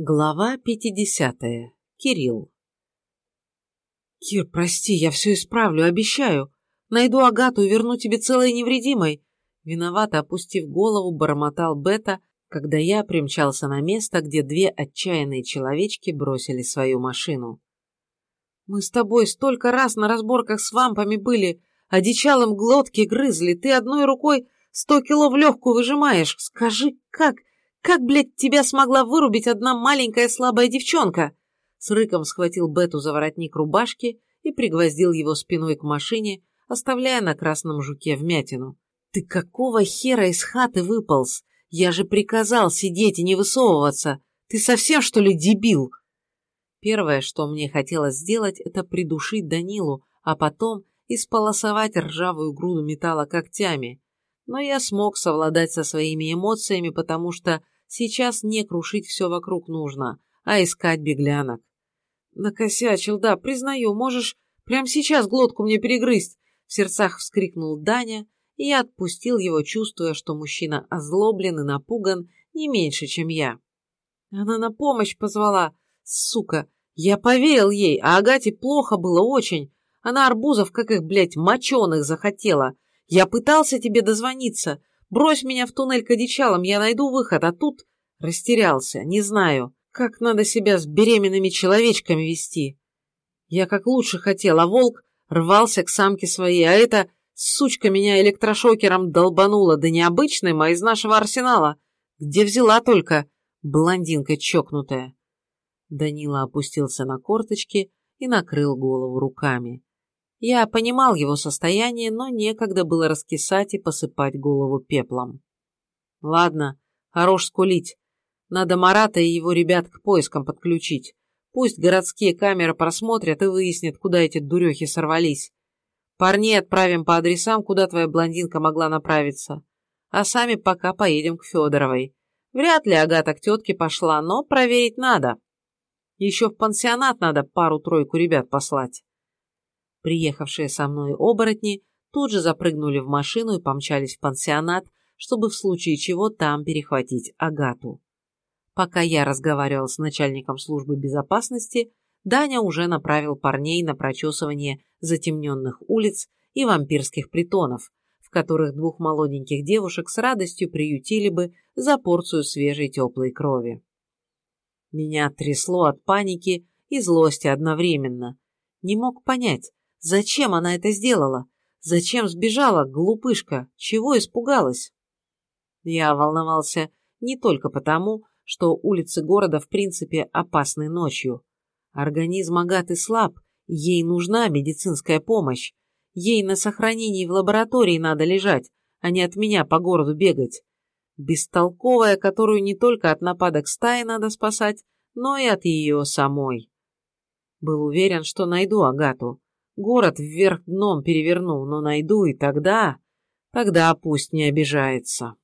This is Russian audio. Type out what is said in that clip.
Глава 50. Кирилл. «Кир, прости, я все исправлю, обещаю. Найду Агату и верну тебе целой невредимой». Виновато опустив голову, бормотал Бета, когда я примчался на место, где две отчаянные человечки бросили свою машину. «Мы с тобой столько раз на разборках с вампами были, одичалым глотки грызли, ты одной рукой сто кило в легкую выжимаешь. Скажи, как, как, блядь, тебя смогла вырубить одна маленькая слабая девчонка?» С рыком схватил Бету за воротник рубашки и пригвоздил его спиной к машине, оставляя на красном жуке вмятину. «Ты какого хера из хаты выполз? Я же приказал сидеть и не высовываться. Ты совсем, что ли, дебил?» Первое, что мне хотелось сделать, это придушить Данилу, а потом исполосовать ржавую груду металла когтями. Но я смог совладать со своими эмоциями, потому что Сейчас не крушить все вокруг нужно, а искать беглянок. Накосячил, да, признаю, можешь прямо сейчас глотку мне перегрызть, в сердцах вскрикнул Даня, и я отпустил его, чувствуя, что мужчина озлоблен и напуган не меньше, чем я. Она на помощь позвала. Сука, я поверил ей, а Агате плохо было очень. Она арбузов, как их, блядь, моченых захотела. Я пытался тебе дозвониться, Брось меня в туннель к одичалам, я найду выход, а тут растерялся, не знаю, как надо себя с беременными человечками вести. Я как лучше хотел, а волк рвался к самке своей, а эта сучка меня электрошокером долбанула, да не а из нашего арсенала. Где взяла только блондинка чокнутая. Данила опустился на корточки и накрыл голову руками. Я понимал его состояние, но некогда было раскисать и посыпать голову пеплом. Ладно, хорош скулить. Надо Марата и его ребят к поискам подключить. Пусть городские камеры просмотрят и выяснят, куда эти дурехи сорвались. Парней отправим по адресам, куда твоя блондинка могла направиться. А сами пока поедем к Федоровой. Вряд ли Агата к тетке пошла, но проверить надо. Еще в пансионат надо пару-тройку ребят послать. Приехавшие со мной оборотни тут же запрыгнули в машину и помчались в пансионат, чтобы в случае чего там перехватить Агату. Пока я разговаривал с начальником службы безопасности, Даня уже направил парней на прочесывание затемненных улиц и вампирских притонов, в которых двух молоденьких девушек с радостью приютили бы за порцию свежей теплой крови. Меня трясло от паники и злости одновременно. Не мог понять, Зачем она это сделала? Зачем сбежала, глупышка? Чего испугалась? Я волновался не только потому, что улицы города в принципе опасны ночью. Организм Агаты слаб, ей нужна медицинская помощь. Ей на сохранении в лаборатории надо лежать, а не от меня по городу бегать. Бестолковая, которую не только от нападок стаи надо спасать, но и от ее самой. Был уверен, что найду Агату. Город вверх дном переверну, но найду и тогда... Тогда пусть не обижается.